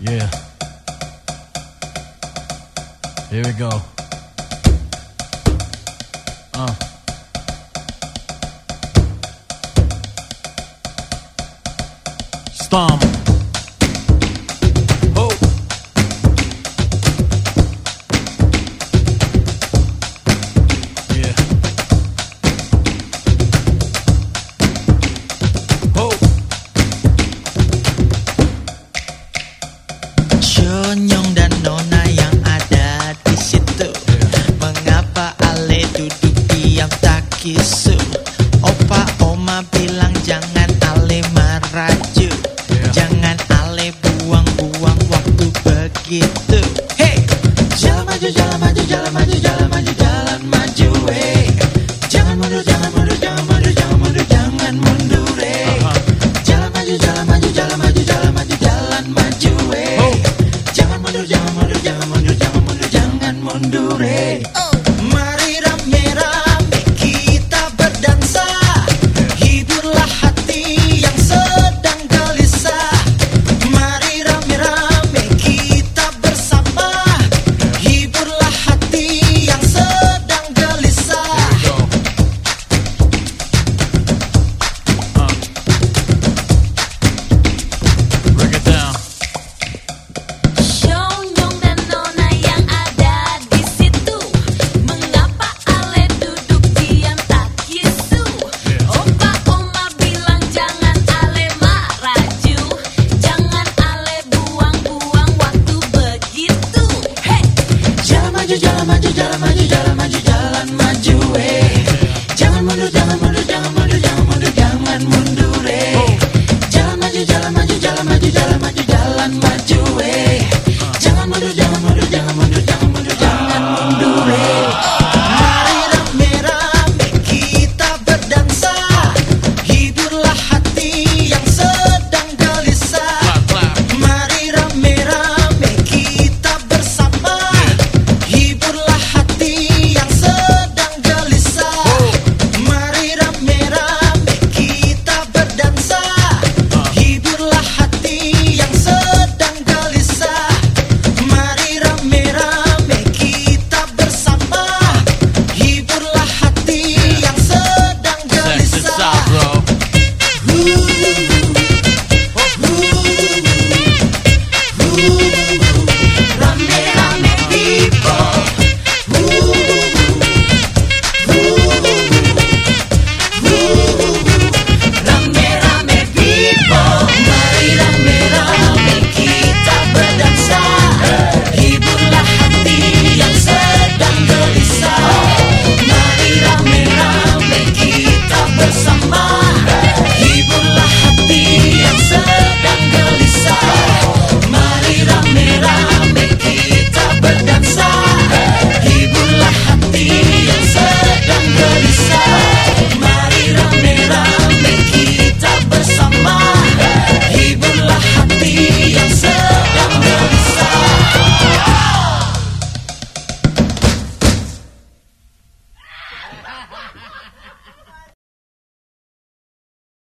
Yeah. Here we go. Uh. Stomp. Oma bilang jangan ale maraju, yeah. Jangan ale buang-buang waktu begitu maju jalan maju jalan maju jalan maju jalan maju eh. Thank you.